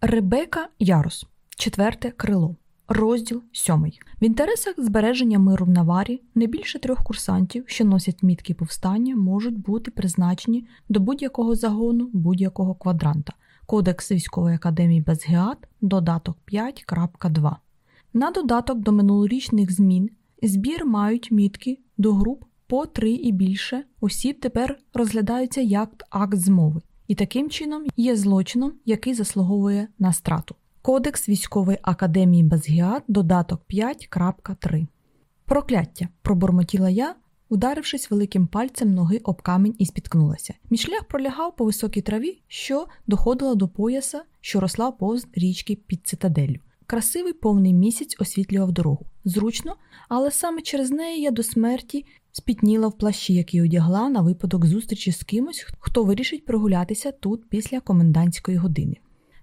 Ребека Ярос, четверте крило, розділ сьомий. В інтересах збереження миру в Наварі не більше трьох курсантів, що носять мітки повстання, можуть бути призначені до будь-якого загону будь-якого квадранта. Кодекс військової академії Безгеат, додаток 5.2. На додаток до минулорічних змін збір мають мітки до груп по три і більше осіб тепер розглядаються як акт змови і таким чином є злочином, який заслуговує на страту. Кодекс військової академії Базгіат, додаток 5.3. Прокляття. пробурмотіла я, ударившись великим пальцем ноги об камінь і спіткнулася. Мій шлях пролягав по високій траві, що доходила до пояса, що росла повз річки під цитаделлю. Красивий повний місяць освітлював дорогу. Зручно, але саме через неї я до смерті спітніла в плащі, який одягла на випадок зустрічі з кимось, хто вирішить прогулятися тут після комендантської години.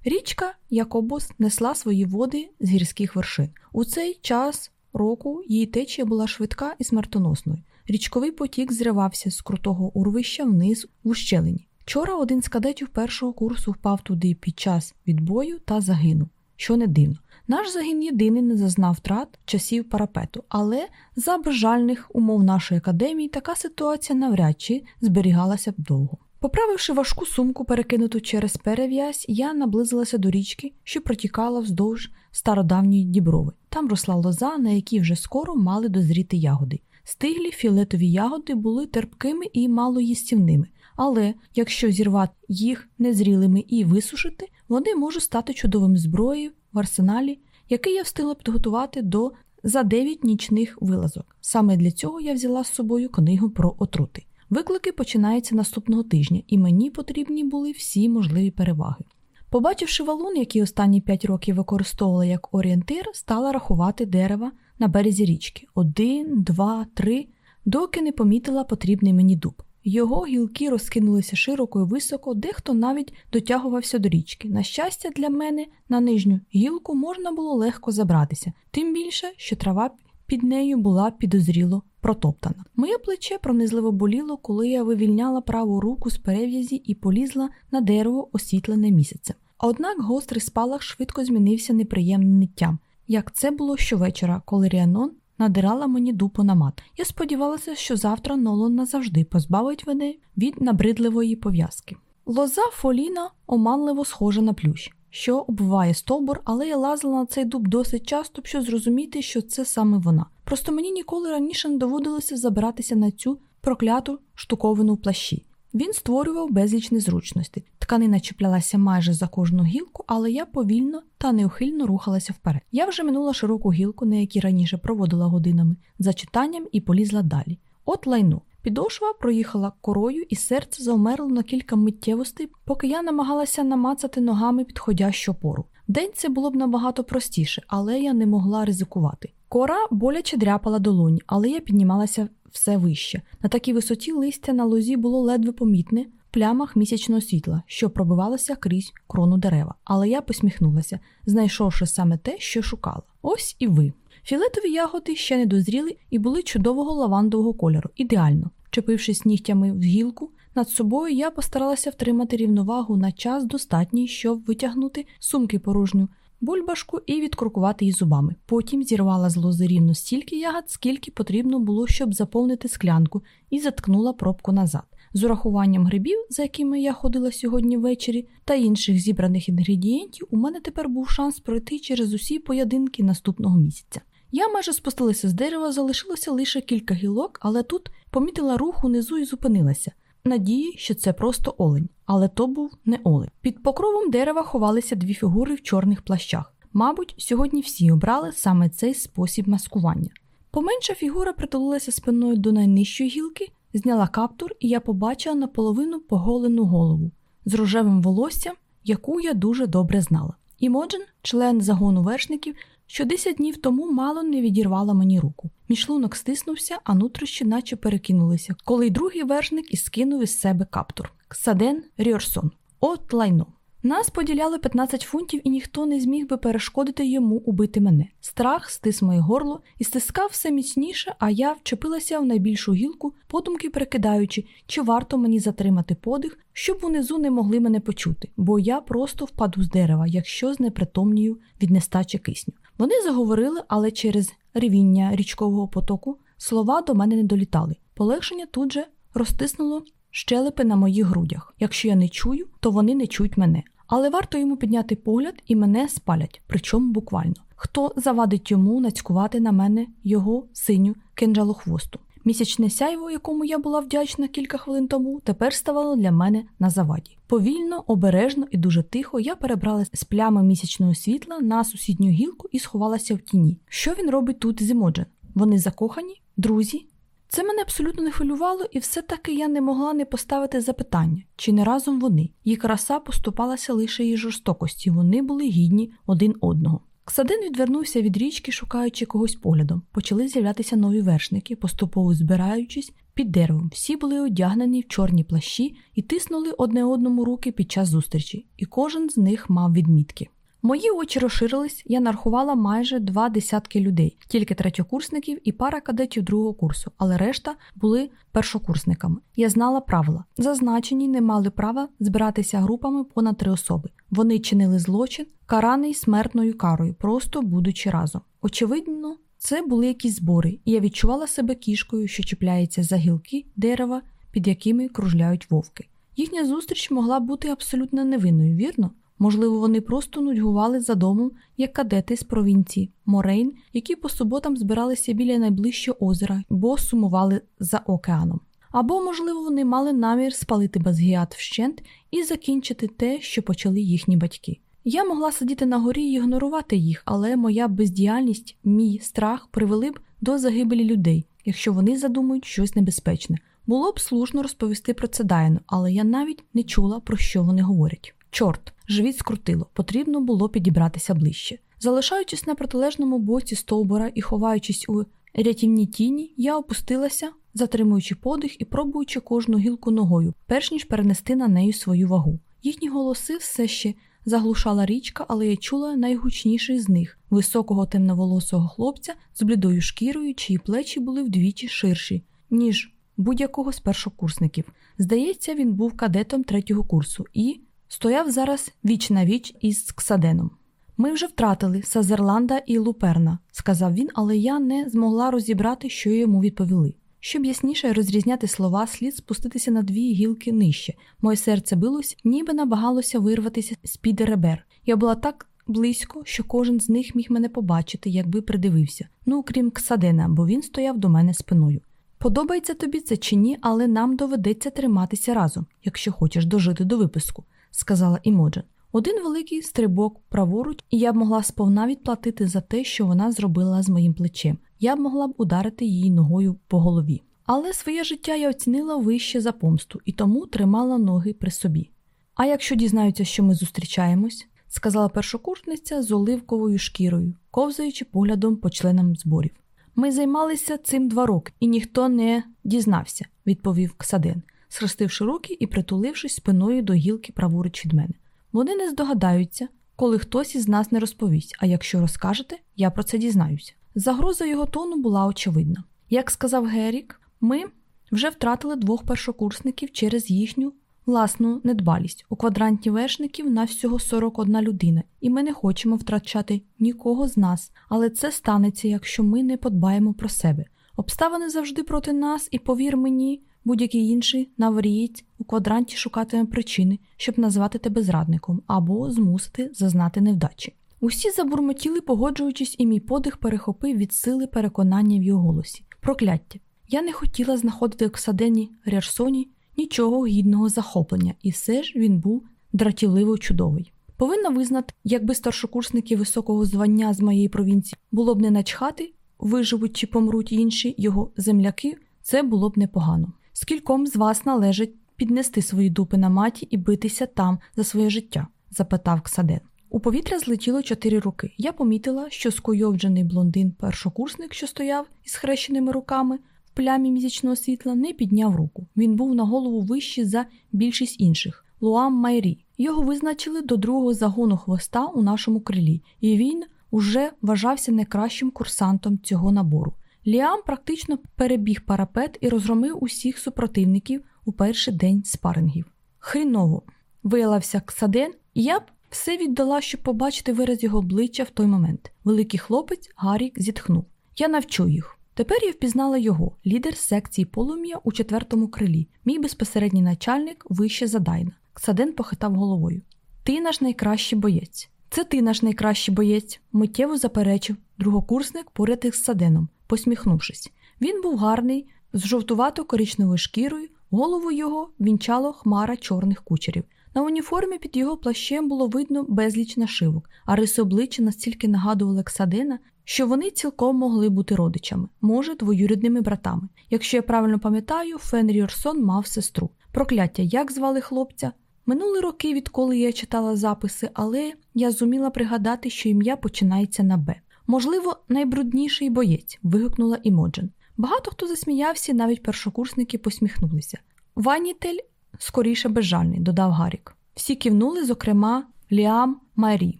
Річка Якобос несла свої води з гірських вершин. У цей час року її течія була швидка і смертоносною. Річковий потік зривався з крутого урвища вниз в ущелині. Вчора один з кадетів першого курсу впав туди під час відбою та загинув, що не дивно. Наш загін єдиний не зазнав втрат часів парапету, але за бажальних умов нашої академії така ситуація навряд чи зберігалася б довго. Поправивши важку сумку, перекинуту через перев'язь, я наблизилася до річки, що протікала вздовж стародавньої діброви. Там росла лоза, на якій вже скоро мали дозріти ягоди. Стиглі фіолетові ягоди були терпкими і малоїстівними, але якщо зірвати їх незрілими і висушити, вони можуть стати чудовим зброєю в арсеналі, який я встигла підготувати до за 9 нічних вилазок. Саме для цього я взяла з собою книгу про отрути. Виклики починаються наступного тижня, і мені потрібні були всі можливі переваги. Побачивши валун, який останні 5 років використовувала як орієнтир, стала рахувати дерева на березі річки один, два, три, доки не помітила потрібний мені дуб. Його гілки розкинулися широко і високо, дехто навіть дотягувався до річки. На щастя, для мене на нижню гілку можна було легко забратися, тим більше, що трава під нею була підозріло протоптана. Моє плече пронизливо боліло, коли я вивільняла праву руку з перев'язі і полізла на дерево, освітлене місяцем. Однак гострий спалах швидко змінився неприємним ниттям, як це було щовечора, коли Ріанон надирала мені дупу на мат. Я сподівалася, що завтра Нолон назавжди позбавить мене від набридливої пов'язки. Лоза Фоліна оманливо схожа на плющ, що обвиває стовбур, але я лазила на цей дуб досить часто, щоб зрозуміти, що це саме вона. Просто мені ніколи раніше не доводилося забиратися на цю прокляту штуковину в плащі. Він створював безліч незручностей. Тканина чіплялася майже за кожну гілку, але я повільно та неухильно рухалася вперед. Я вже минула широку гілку, на якій раніше проводила годинами, за читанням і полізла далі. От лайну. Підошва проїхала корою, і серце завмерло на кілька миттєвостей, поки я намагалася намацати ногами підходящу опору. День це було б набагато простіше, але я не могла ризикувати. Кора боляче дряпала долоні, але я піднімалася все вище. На такій висоті листя на лозі було ледве помітне в плямах місячного світла, що пробивалося крізь крону дерева. Але я посміхнулася, знайшовши саме те, що шукала. Ось і ви. Філетові ягоди ще не дозріли і були чудового лавандового кольору, ідеально. Вчепившись нігтями в гілку, над собою я постаралася втримати рівновагу на час достатній, щоб витягнути сумки порожню бульбашку і відкрукувати її зубами. Потім зірвала з лози рівно стільки ягод, скільки потрібно було, щоб заповнити склянку, і заткнула пробку назад. З урахуванням грибів, за якими я ходила сьогодні ввечері, та інших зібраних інгредієнтів, у мене тепер був шанс пройти через усі поєдинки наступного місяця. Я майже спустилася з дерева, залишилося лише кілька гілок, але тут помітила рух унизу і зупинилася надії, що це просто олень, але то був не олень. Під покровом дерева ховалися дві фігури в чорних плащах. Мабуть, сьогодні всі обрали саме цей спосіб маскування. Поменша фігура притулилася спиною до найнижчої гілки, зняла каптур, і я побачила наполовину поголену голову з рожевим волоссям, яку я дуже добре знала. Імоджен, член загону вершників, що 10 днів тому мало не відірвала мені руку. Мішлунок стиснувся, а нутрощі наче перекинулися, коли й другий вершник і скинув із себе каптур. Ксаден Ріорсон. От лайно. Нас поділяли 15 фунтів, і ніхто не зміг би перешкодити йому убити мене. Страх стис моє горло і стискав все міцніше, а я вчепилася в найбільшу гілку, подумки перекидаючи, чи варто мені затримати подих, щоб унизу не могли мене почути, бо я просто впаду з дерева, якщо знепритомнію від нестачі кисню. Вони заговорили, але через ревіння річкового потоку слова до мене не долітали. Полегшення тут же розтиснуло щелепи на моїх грудях. Якщо я не чую, то вони не чують мене. Але варто йому підняти погляд і мене спалять, причому буквально. Хто завадить йому нацькувати на мене його синю кинджалохвосту? Місячне сяйво, якому я була вдячна кілька хвилин тому, тепер ставало для мене на заваді. Повільно, обережно і дуже тихо я перебралася з плями місячного світла на сусідню гілку і сховалася в тіні. Що він робить тут з Імоджен? Вони закохані, друзі. Це мене абсолютно не хвилювало, і все-таки я не могла не поставити запитання, чи не разом вони. Її краса поступалася лише її жорстокості, вони були гідні один одного. Ксадин відвернувся від річки, шукаючи когось поглядом. Почали з'являтися нові вершники, поступово збираючись під деревом. Всі були одягнені в чорні плащі і тиснули одне одному руки під час зустрічі, і кожен з них мав відмітки. Мої очі розширились, я нарахувала майже два десятки людей, тільки третьокурсників і пара кадетів другого курсу, але решта були першокурсниками. Я знала правила. Зазначені не мали права збиратися групами понад три особи. Вони чинили злочин, караний смертною карою, просто будучи разом. Очевидно, це були якісь збори, і я відчувала себе кішкою, що чіпляється за гілки дерева, під якими кружляють вовки. Їхня зустріч могла бути абсолютно невинною, вірно? Можливо, вони просто нудьгували за домом, як кадети з провінції Морейн, які по суботам збиралися біля найближчого озера, бо сумували за океаном. Або, можливо, вони мали намір спалити Базгіат вщент і закінчити те, що почали їхні батьки. Я могла сидіти на горі і ігнорувати їх, але моя бездіяльність, мій страх привели б до загибелі людей, якщо вони задумують щось небезпечне. Було б слушно розповісти про це Дайну, але я навіть не чула, про що вони говорять. Чорт, живіт скрутило, потрібно було підібратися ближче. Залишаючись на протилежному боці стовбура і ховаючись у рятівній тіні, я опустилася, затримуючи подих і пробуючи кожну гілку ногою, перш ніж перенести на неї свою вагу. Їхні голоси все ще заглушала річка, але я чула найгучніший з них високого темноволосого хлопця з блідою шкірою, чиї плечі були вдвічі ширші, ніж будь-якого з першокурсників. Здається, він був кадетом третього курсу і стояв зараз віч на віч із Ксаденом. Ми вже втратили Сазерланда і Луперна, сказав він, але я не змогла розібрати, що йому відповіли. Щоб ясніше розрізняти слова, слід спуститися на дві гілки нижче. Моє серце билось, ніби набагалося вирватися з під ребер. Я була так близько, що кожен з них міг мене побачити, якби придивився. Ну, крім Ксадена, бо він стояв до мене спиною. Подобається тобі це чи ні, але нам доведеться триматися разом, якщо хочеш дожити до виписку сказала Імоджен. Один великий стрибок праворуч, і я б могла сповна відплатити за те, що вона зробила з моїм плечем. Я б могла б ударити її ногою по голові. Але своє життя я оцінила вище за помсту і тому тримала ноги при собі. А якщо дізнаються, що ми зустрічаємось, сказала першокурсниця з оливковою шкірою, ковзаючи поглядом по членам зборів. Ми займалися цим два роки, і ніхто не дізнався, відповів Ксаден схрестивши руки і притулившись спиною до гілки праворуч від мене. Вони не здогадаються, коли хтось із нас не розповість, а якщо розкажете, я про це дізнаюся. Загроза його тону була очевидна. Як сказав Герік, ми вже втратили двох першокурсників через їхню власну недбалість. У квадранті вершників на всього 41 людина, і ми не хочемо втрачати нікого з нас, але це станеться, якщо ми не подбаємо про себе. Обставини завжди проти нас, і повір мені, Будь-який інший наврієць у квадранті шукатиме причини, щоб назвати тебе зрадником або змусити зазнати невдачі. Усі забурмотіли, погоджуючись, і мій подих перехопив від сили переконання в його голосі. Прокляття. Я не хотіла знаходити в Ксадені Рярсоні нічого гідного захоплення, і все ж він був дратівливо чудовий. Повинна визнати, якби старшокурсники високого звання з моєї провінції було б не начхати, виживуть чи помруть інші його земляки, це було б непогано. Скільком з вас належить піднести свої дупи на маті і битися там за своє життя? запитав Ксаден. У повітря злетіло чотири руки. Я помітила, що скуйовджений блондин, першокурсник, що стояв із хрещеними руками в плямі місячного світла, не підняв руку. Він був на голову вищий за більшість інших. Луам Майрі, Його визначили до другого загону хвоста у нашому крилі, і він уже вважався найкращим курсантом цього набору. Ліам практично перебіг парапет і розгромив усіх супротивників у перший день спарингів. Хріново виявився Ксаден, і я б все віддала, щоб побачити вираз його обличчя в той момент. Великий хлопець Гарік зітхнув. Я навчу їх. Тепер я впізнала його, лідер секції полум'я у четвертому крилі, мій безпосередній начальник вище за Дайна. Ксаден похитав головою. Ти наш найкращий боєць. Це ти наш найкращий боєць, миттєво заперечив другокурсник поряд із Саденом, посміхнувшись. Він був гарний, з жовтувато коричневою шкірою, голову його вінчало хмара чорних кучерів. На уніформі під його плащем було видно безліч нашивок, а риси обличчя настільки нагадували Ксадена, що вони цілком могли бути родичами, може, двоюрідними братами. Якщо я правильно пам'ятаю, Фенрі Орсон мав сестру. Прокляття, як звали хлопця? Минули роки, відколи я читала записи, але я зуміла пригадати, що ім'я починається на Б. Можливо, найбрудніший боєць, вигукнула Імоджен. Багато хто засміявся, навіть першокурсники посміхнулися. Ванітель скоріше безжальний, додав Гарік. Всі кивнули, зокрема, Ліам Майрі.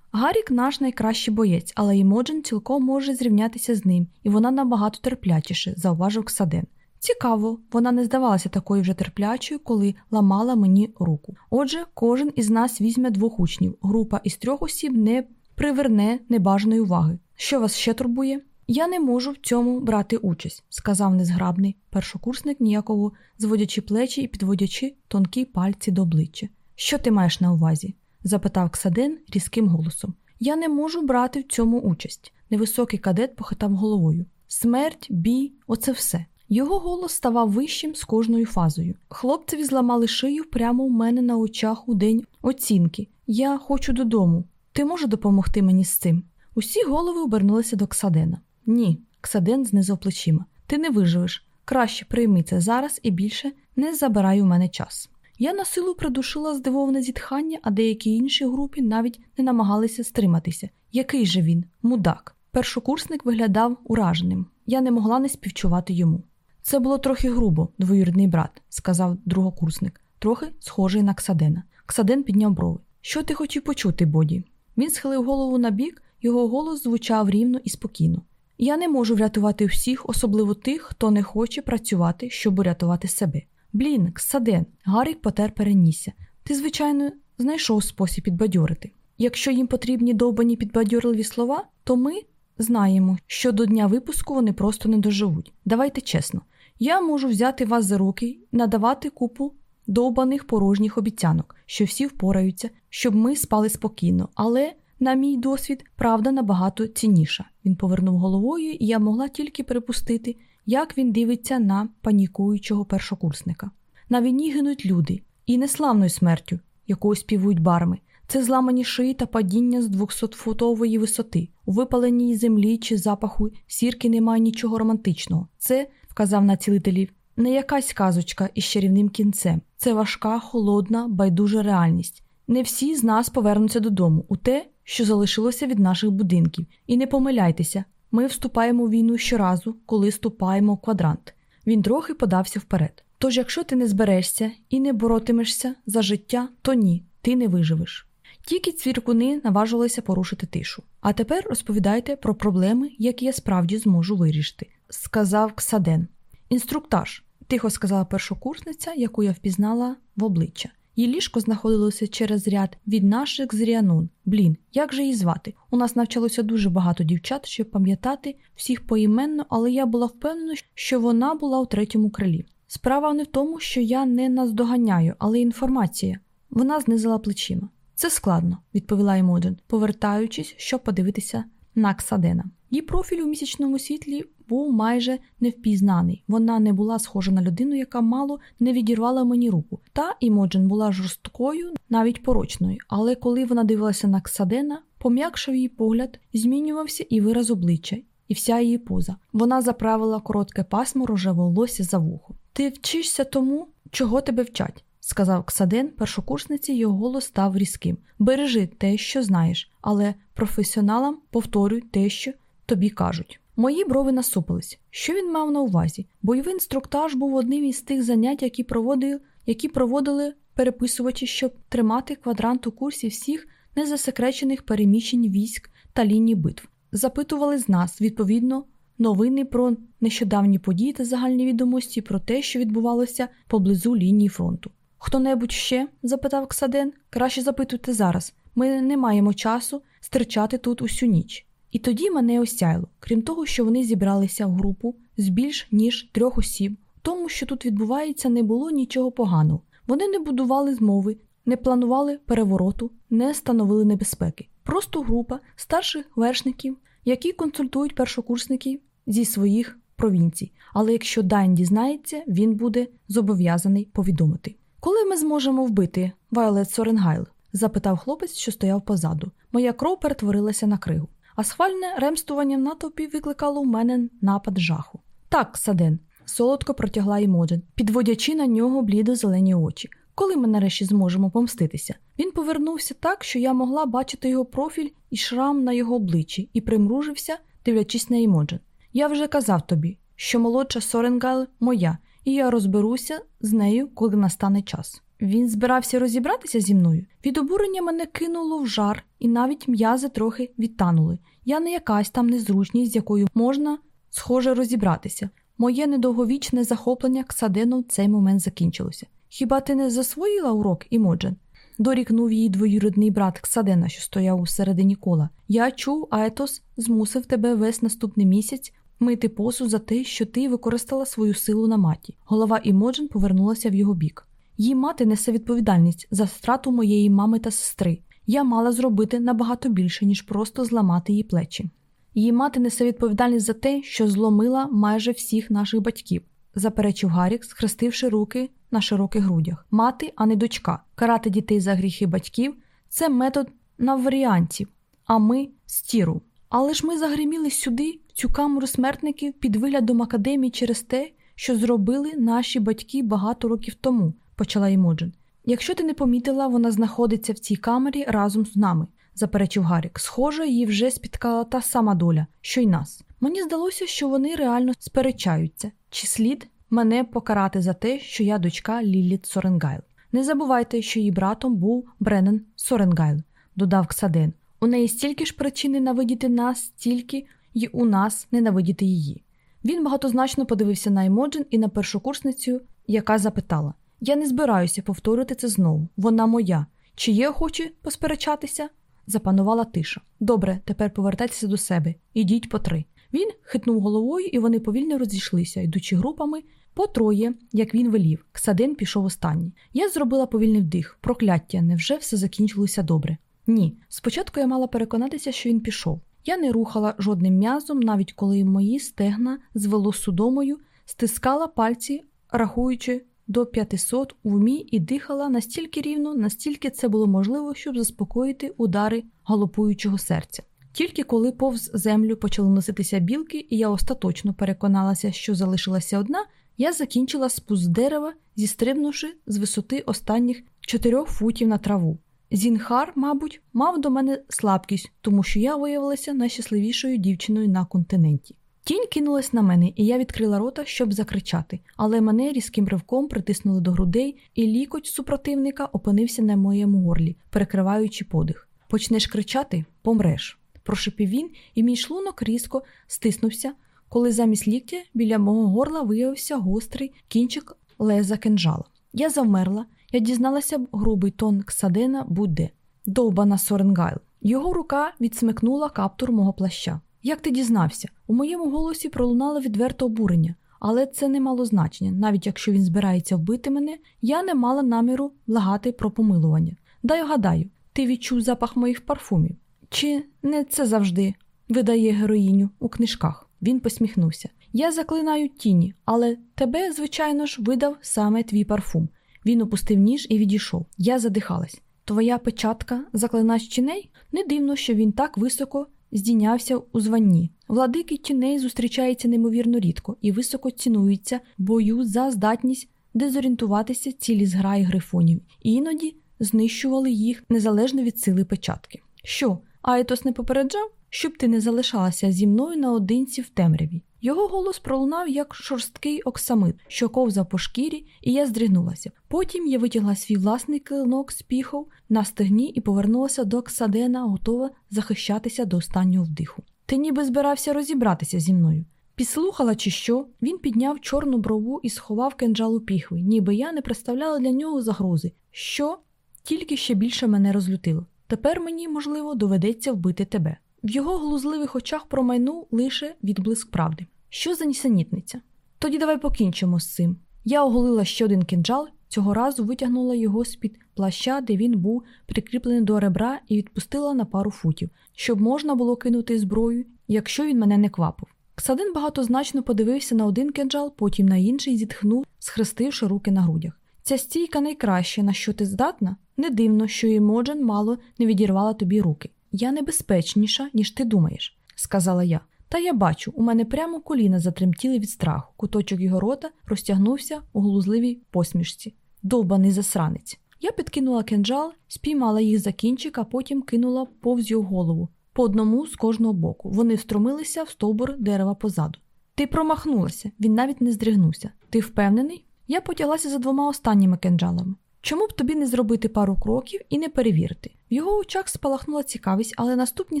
Гарік наш найкращий боєць, але Імоджен цілком може зрівнятися з ним, і вона набагато терплячіше, зауважив Ксаден. Цікаво, вона не здавалася такою вже терплячою, коли ламала мені руку. Отже, кожен із нас візьме двох учнів. Група із трьох осіб не приверне небажаної уваги. Що вас ще турбує? Я не можу в цьому брати участь, сказав незграбний першокурсник, ніяково зводячи плечі і підводячи тонкі пальці до обличчя. Що ти маєш на увазі? запитав Ксаден різким голосом. Я не можу брати в цьому участь. Невисокий кадет похитав головою. Смерть, бій, оце все. Його голос ставав вищим з кожною фазою. Хлопцеві зламали шию прямо у мене на очах у день оцінки. Я хочу додому. Ти можеш допомогти мені з цим? Усі голови обернулися до Ксадена. Ні, Ксаден знизав плечима. Ти не виживеш. Краще прийми це зараз і більше не забирай у мене час. Я на силу придушила здивоване зітхання, а деякі інші групі навіть не намагалися стриматися. Який же він? Мудак. Першокурсник виглядав ураженим. Я не могла не співчувати йому. Це було трохи грубо, двоюрідний брат, сказав другокурсник, трохи схожий на Ксадена. Ксаден підняв брови. Що ти хотів почути, Боді? Він схилив голову на бік, його голос звучав рівно і спокійно. Я не можу врятувати всіх, особливо тих, хто не хоче працювати, щоб урятувати себе. Блін, Ксаден, Гарік потер перенісся. Ти, звичайно, знайшов спосіб підбадьорити. Якщо їм потрібні довбані підбадьорливі слова, то ми знаємо, що до дня випуску вони просто не доживуть. Давайте чесно, я можу взяти вас за руки і надавати купу довбаних порожніх обіцянок, що всі впораються, щоб ми спали спокійно, але. На мій досвід, правда набагато цінніша. Він повернув головою, і я могла тільки припустити, як він дивиться на панікуючого першокурсника. На війні гинуть люди, і не славною смертю, якою співують барми. Це зламані шиї та падіння з 200-футової висоти. У випаленій землі чи запаху сірки немає нічого романтичного. Це, вказав на цілителів, не якась казочка із чарівним кінцем. Це важка, холодна, байдужа реальність. Не всі з нас повернуться додому у те, що залишилося від наших будинків. І не помиляйтеся, ми вступаємо в війну щоразу, коли ступаємо в квадрант. Він трохи подався вперед. Тож, якщо ти не зберешся і не боротимешся за життя, то ні, ти не виживеш. Тільки цвіркуни наважилися порушити тишу. А тепер розповідайте про проблеми, які я справді зможу вирішити, сказав Ксаден. Інструктаж, тихо сказала першокурсниця, яку я впізнала в обличчя. Її ліжко знаходилося через ряд від наших з Ріанун. Блін, як же її звати? У нас навчалося дуже багато дівчат, щоб пам'ятати всіх поіменно, але я була впевнена, що вона була у третьому крилі. Справа не в тому, що я не наздоганяю, але інформація. Вона знизила плечима. Це складно, відповіла Емоджен, повертаючись, щоб подивитися на Ксадена. Її профіль у місячному світлі був майже невпізнаний. Вона не була схожа на людину, яка мало не відірвала мені руку. Та Імоджен була жорсткою, навіть порочною. Але коли вона дивилася на Ксадена, пом'якшав її погляд, змінювався і вираз обличчя, і вся її поза. Вона заправила коротке пасмо рожеве волосся за вухо. Ти вчишся тому, чого тебе вчать. Сказав Ксаден, першокурсниці, його голос став різким. Бережи те, що знаєш, але професіоналам повторюй те, що тобі кажуть. Мої брови насупились. Що він мав на увазі? Бойовий інструктаж був одним із тих занять, які проводили, які проводили переписувачі, щоб тримати квадрант у курсі всіх незасекречених переміщень військ та ліній битв. Запитували з нас, відповідно, новини про нещодавні події та загальні відомості про те, що відбувалося поблизу лінії фронту. Хто небудь ще? запитав Ксаден. Краще запитуйте зараз. Ми не маємо часу стерчати тут усю ніч. І тоді мене осяяло, крім того, що вони зібралися в групу з більш ніж трьох осіб. Тому, що тут відбувається, не було нічого поганого. Вони не будували змови, не планували перевороту, не становили небезпеки. Просто група старших вершників, які консультують першокурсників зі своїх провінцій. Але якщо Дайн дізнається, він буде зобов'язаний повідомити. Коли ми зможемо вбити Вайолет Соренгайл? запитав хлопець, що стояв позаду. Моя кров перетворилася на кригу. А схвальне ремстування в натовпі викликало в мене напад жаху. Так, Саден, солодко протягла Імоджен, підводячи на нього блідо зелені очі. Коли ми нарешті зможемо помститися? Він повернувся так, що я могла бачити його профіль і шрам на його обличчі, і примружився, дивлячись на Імоджен. Я вже казав тобі, що молодша Соренгал моя, і я розберуся з нею, коли настане час. Він збирався розібратися зі мною. Від обурення мене кинуло в жар, і навіть м'язи трохи відтанули. Я не якась там незручність, з якою можна, схоже, розібратися. Моє недовговічне захоплення Ксаденом в цей момент закінчилося. Хіба ти не засвоїла урок, Імоджен? Дорікнув її двоюрідний брат Ксадена, що стояв у середині кола. Я чув, Аетос змусив тебе весь наступний місяць мити посуд за те, що ти використала свою силу на маті. Голова Імоджен повернулася в його бік. Її мати несе відповідальність за страту моєї мами та сестри. Я мала зробити набагато більше, ніж просто зламати її плечі. Її мати несе відповідальність за те, що зломила майже всіх наших батьків, заперечив Гарік, схрестивши руки на широких грудях. Мати, а не дочка. Карати дітей за гріхи батьків це метод наваріантів, а ми стіру. Але ж ми загриміли сюди, цю камеру смертників, під виглядом академії через те, що зробили наші батьки багато років тому, почала Імоджен. Якщо ти не помітила, вона знаходиться в цій камері разом з нами, заперечив Гарік. Схоже, її вже спіткала та сама доля, що й нас. Мені здалося, що вони реально сперечаються, чи слід мене покарати за те, що я дочка Ліліт Соренгайл. Не забувайте, що її братом був Бреннен Соренгайл, додав Ксаден. У неї стільки ж причин ненавидіти нас, скільки й у нас ненавидіти її. Він багатозначно подивився на Емоджен і на першокурсницю, яка запитала: Я не збираюся повторити це знову. Вона моя. Чи є охочі посперечатися? Запанувала тиша. Добре, тепер повертайтеся до себе. Ідіть по три. Він хитнув головою, і вони повільно розійшлися, йдучи групами по троє, як він велів. Ксадин пішов останній. Я зробила повільний вдих. Прокляття, невже все закінчилося добре? Ні. Спочатку я мала переконатися, що він пішов. Я не рухала жодним м'язом, навіть коли мої стегна звело судомою, стискала пальці, рахуючи до 500 у вмі і дихала настільки рівно, настільки це було можливо, щоб заспокоїти удари галопуючого серця. Тільки коли повз землю почали носитися білки, і я остаточно переконалася, що залишилася одна, я закінчила спуск дерева, зістрибнувши з висоти останніх чотирьох футів на траву. Зінхар, мабуть, мав до мене слабкість, тому що я виявилася найщасливішою дівчиною на континенті. Тінь кинулась на мене, і я відкрила рота, щоб закричати, але мене різким ривком притиснули до грудей, і лікоть супротивника опинився на моєму горлі, перекриваючи подих. Почнеш кричати помреш. Прошепів він, і мій шлунок різко стиснувся, коли замість ліктя біля мого горла виявився гострий кінчик леза кинжала. Я завмерла, я дізналася б грубий тон Ксадена будь-де. довбана Соренгайл. Його рука відсмикнула каптур мого плаща. Як ти дізнався? У моєму голосі пролунало відверте обурення, але це не мало значення, навіть якщо він збирається вбити мене, я не мала наміру благати про помилування. Дай гадаю, ти відчув запах моїх парфумів. Чи не це завжди видає героїню у книжках? Він посміхнувся. Я заклинаю тіні, але тебе, звичайно ж, видав саме твій парфум. Він опустив ніж і відійшов. Я задихалась. Твоя печатка заклинач тіней? Не дивно, що він так високо здійнявся у званні. Владики тіней зустрічаються неймовірно рідко і високо цінуються бою за здатність дезорієнтуватися цілі зграї грифонів, і іноді знищували їх незалежно від сили печатки. Що, Айтос не попереджав, щоб ти не залишалася зі мною наодинці в темряві. Його голос пролунав як шорсткий оксамит, що ковзав по шкірі, і я здригнулася. Потім я витягла свій власний клинок з піхов на стегні і повернулася до Ксадена, готова захищатися до останнього вдиху. Ти ніби збирався розібратися зі мною. Підслухала, чи що, він підняв чорну брову і сховав кинджал піхви, ніби я не представляла для нього загрози, що тільки ще більше мене розлютило. Тепер мені, можливо, доведеться вбити тебе. В його глузливих очах промайнув лише відблиск правди. Що за нісенітниця? Тоді давай покінчимо з цим. Я оголила ще один кинджал, цього разу витягнула його з-під плаща, де він був прикріплений до ребра, і відпустила на пару футів, щоб можна було кинути зброю, якщо він мене не квапив. Ксадин багатозначно подивився на один кинджал, потім на інший зітхнув, схрестивши руки на грудях. Ця стійка найкраще, на що ти здатна? Не дивно, що Імоджен мало не відірвала тобі руки. Я небезпечніша, ніж ти думаєш, сказала я. Та я бачу, у мене прямо коліна затремтіли від страху. Куточок його рота розтягнувся у глузливій посмішці. Довбаний засранець. Я підкинула кинджал, спіймала їх за кінчик, а потім кинула повз його голову, по одному з кожного боку. Вони встромилися в стовбур дерева позаду. Ти промахнулася, він навіть не здригнувся. Ти впевнений? Я потяглася за двома останніми кинджалами. Чому б тобі не зробити пару кроків і не перевірити? В його очах спалахнула цікавість, але наступні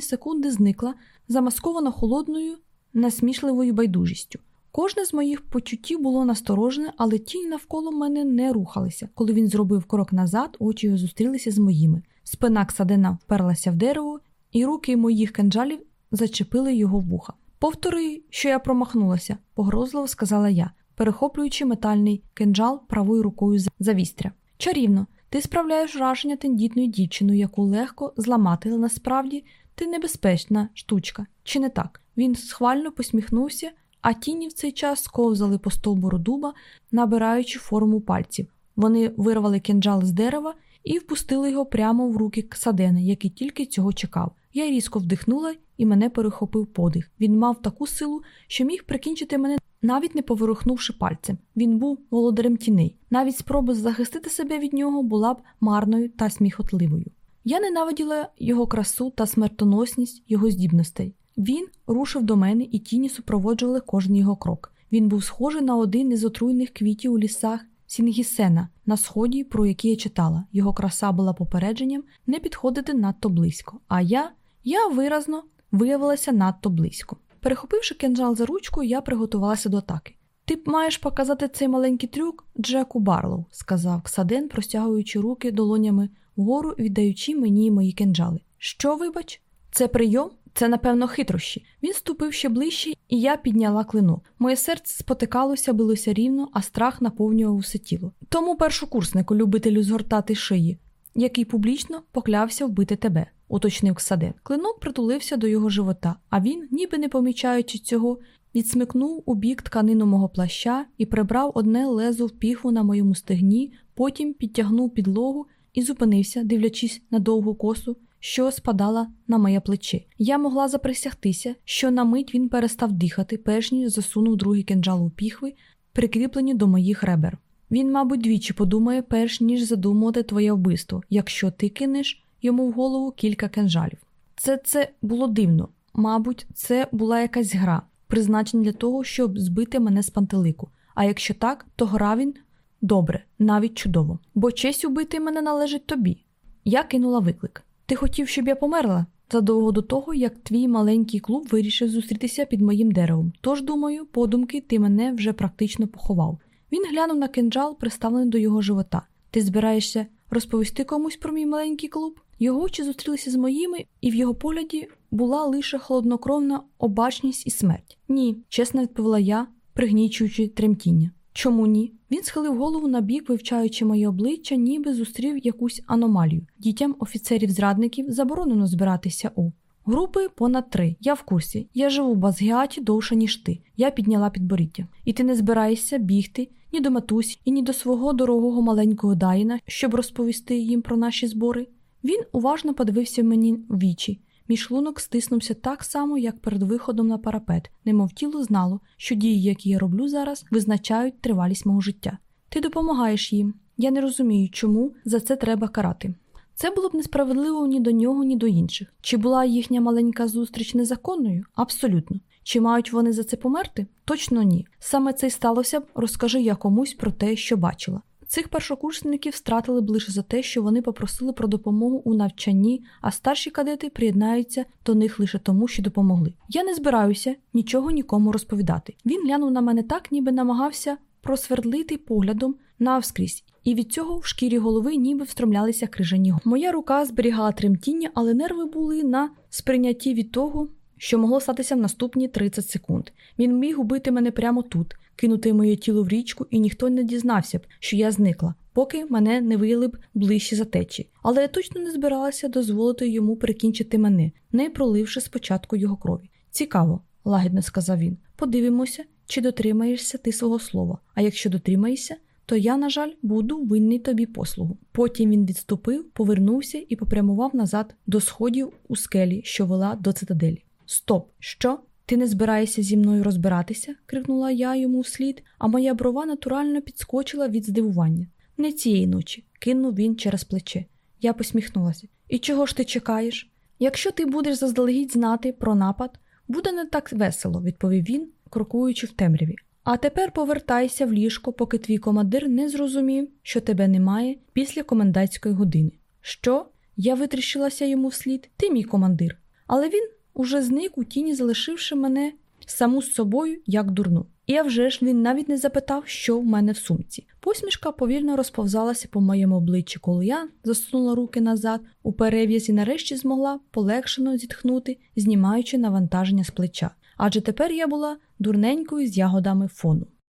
секунди зникла, замаскована холодною, насмішливою байдужістю. Кожне з моїх почуттів було насторожене, але тінь навколо мене не рухалися. Коли він зробив крок назад, очі його зустрілися з моїми. Спина Ксадена вперлася в дерево, і руки моїх кинджалів зачепили його вуха. Повтори, що я промахнулася, погрозливо сказала я, перехоплюючи метальний кинджал правою рукою за вістря. Чарівно, ти справляєш враження тендітної дівчини, яку легко зламати, але насправді ти небезпечна штучка, чи не так? Він схвально посміхнувся, а тіні в цей час сковзали по стовбуру дуба, набираючи форму пальців. Вони вирвали кинджал з дерева і впустили його прямо в руки Ксадена, який тільки цього чекав. Я різко вдихнула і мене перехопив подих. Він мав таку силу, що міг прикінчити мене навіть не поворухнувши пальцем. Він був володарем тіней. Навіть спроба захистити себе від нього була б марною та сміхотливою. Я ненавиділа його красу та смертоносність його здібностей. Він рушив до мене, і тіні супроводжували кожен його крок. Він був схожий на один із отруйних квітів у лісах Сінгісена на сході, про який я читала. Його краса була попередженням не підходити надто близько. А я, я виразно виявилася надто близько. Перехопивши кинджал за ручку, я приготувалася до атаки. Ти маєш показати цей маленький трюк Джеку Барлоу, сказав Ксаден, простягуючи руки долонями вгору, віддаючи мені мої кинджали. Що, вибач? Це прийом? Це, напевно, хитрощі. Він ступив ще ближче, і я підняла клинок. Моє серце спотикалося, билося рівно, а страх наповнював усе тіло. Тому першокурснику, любителю згортати шиї, який публічно поклявся вбити тебе уточнив Ксаден. Клинок притулився до його живота, а він, ніби не помічаючи цього, відсмикнув у бік тканину мого плаща і прибрав одне лезо в піхву на моєму стегні, потім підтягнув підлогу і зупинився, дивлячись на довгу косу, що спадала на моє плече. Я могла заприсягтися, що на мить він перестав дихати, перш ніж засунув другий кинджал у піхви, прикріплені до моїх ребер. Він, мабуть, двічі подумає, перш ніж задумувати твоє вбивство, якщо ти кинеш йому в голову кілька кинжалів. Це це було дивно. Мабуть, це була якась гра, призначена для того, щоб збити мене з пантелику. А якщо так, то гра він добре, навіть чудово. Бо честь убити мене належить тобі. Я кинула виклик. Ти хотів, щоб я померла? Задовго до того, як твій маленький клуб вирішив зустрітися під моїм деревом. Тож, думаю, подумки ти мене вже практично поховав. Він глянув на кинджал, приставлений до його живота. Ти збираєшся розповісти комусь про мій маленький клуб? Його очі зустрілися з моїми, і в його погляді була лише холоднокровна обачність і смерть. Ні, чесно відповіла я, пригнічуючи тремтіння. Чому ні? Він схилив голову на бік, вивчаючи моє обличчя, ніби зустрів якусь аномалію. Дітям офіцерів-зрадників заборонено збиратися у групи понад три. Я в курсі. Я живу в Базгіаті довше, ніж ти. Я підняла підборіддя. І ти не збираєшся бігти ні до матусі, і ні до свого дорогого маленького Дайна, щоб розповісти їм про наші збори. Він уважно подивився мені в вічі. Мій шлунок стиснувся так само, як перед виходом на парапет, немов тіло знало, що дії, які я роблю зараз, визначають тривалість мого життя. Ти допомагаєш їм. Я не розумію, чому за це треба карати. Це було б несправедливо ні до нього, ні до інших. Чи була їхня маленька зустріч незаконною? Абсолютно. Чи мають вони за це померти? Точно ні. Саме це й сталося б, розкажи я комусь про те, що бачила. Цих першокурсників стратили б лише за те, що вони попросили про допомогу у навчанні, а старші кадети приєднаються до них лише тому, що допомогли. Я не збираюся нічого нікому розповідати. Він глянув на мене так, ніби намагався просвердлити поглядом навскрізь, і від цього в шкірі голови ніби встромлялися крижані. Моя рука зберігала тремтіння, але нерви були на сприйнятті від того, що могло статися в наступні 30 секунд. Він міг убити мене прямо тут, кинути моє тіло в річку, і ніхто не дізнався б, що я зникла, поки мене не виявили б ближче за течі. Але я точно не збиралася дозволити йому прикінчити мене, не проливши спочатку його крові. Цікаво, лагідно сказав він. Подивимося, чи дотримаєшся ти свого слова. А якщо дотримаєшся, то я, на жаль, буду винний тобі послугу. Потім він відступив, повернувся і попрямував назад до сходів у скелі, що вела до цитаделі. Стоп, що? Ти не збираєшся зі мною розбиратися? крикнула я йому вслід, а моя брова натурально підскочила від здивування. Не цієї ночі, кинув він через плече. Я посміхнулася. І чого ж ти чекаєш? Якщо ти будеш заздалегідь знати про напад, буде не так весело, відповів він, крокуючи в темряві. А тепер повертайся в ліжко, поки твій командир не зрозумів, що тебе немає після комендантської години. Що? Я витріщилася йому вслід, ти мій командир. Але він уже зник у тіні, залишивши мене саму з собою як дурну. І а вже ж він навіть не запитав, що в мене в сумці. Посмішка повільно розповзалася по моєму обличчі, коли я засунула руки назад у перев'язі, нарешті змогла полегшено зітхнути, знімаючи навантаження з плеча. Адже тепер я була дурненькою з ягодами фону.